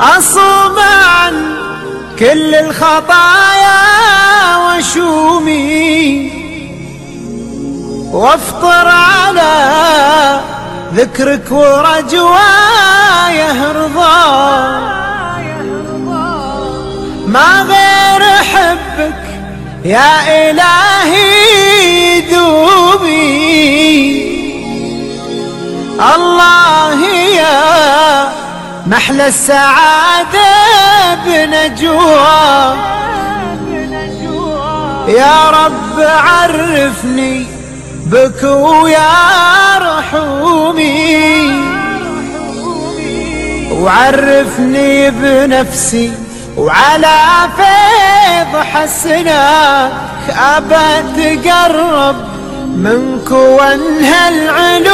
أصوم عن كل الخطايا وشومي وافطر على ذكرك ورجوايه رضا ما غير حبك يا إلهي دوبي. الله محلى السعادة بنجوى. يا رب عرفني بك ويا رحومي. وعرفني بنفسي وعلى فيض حسنك أبى تقرب منك وانهى العلوم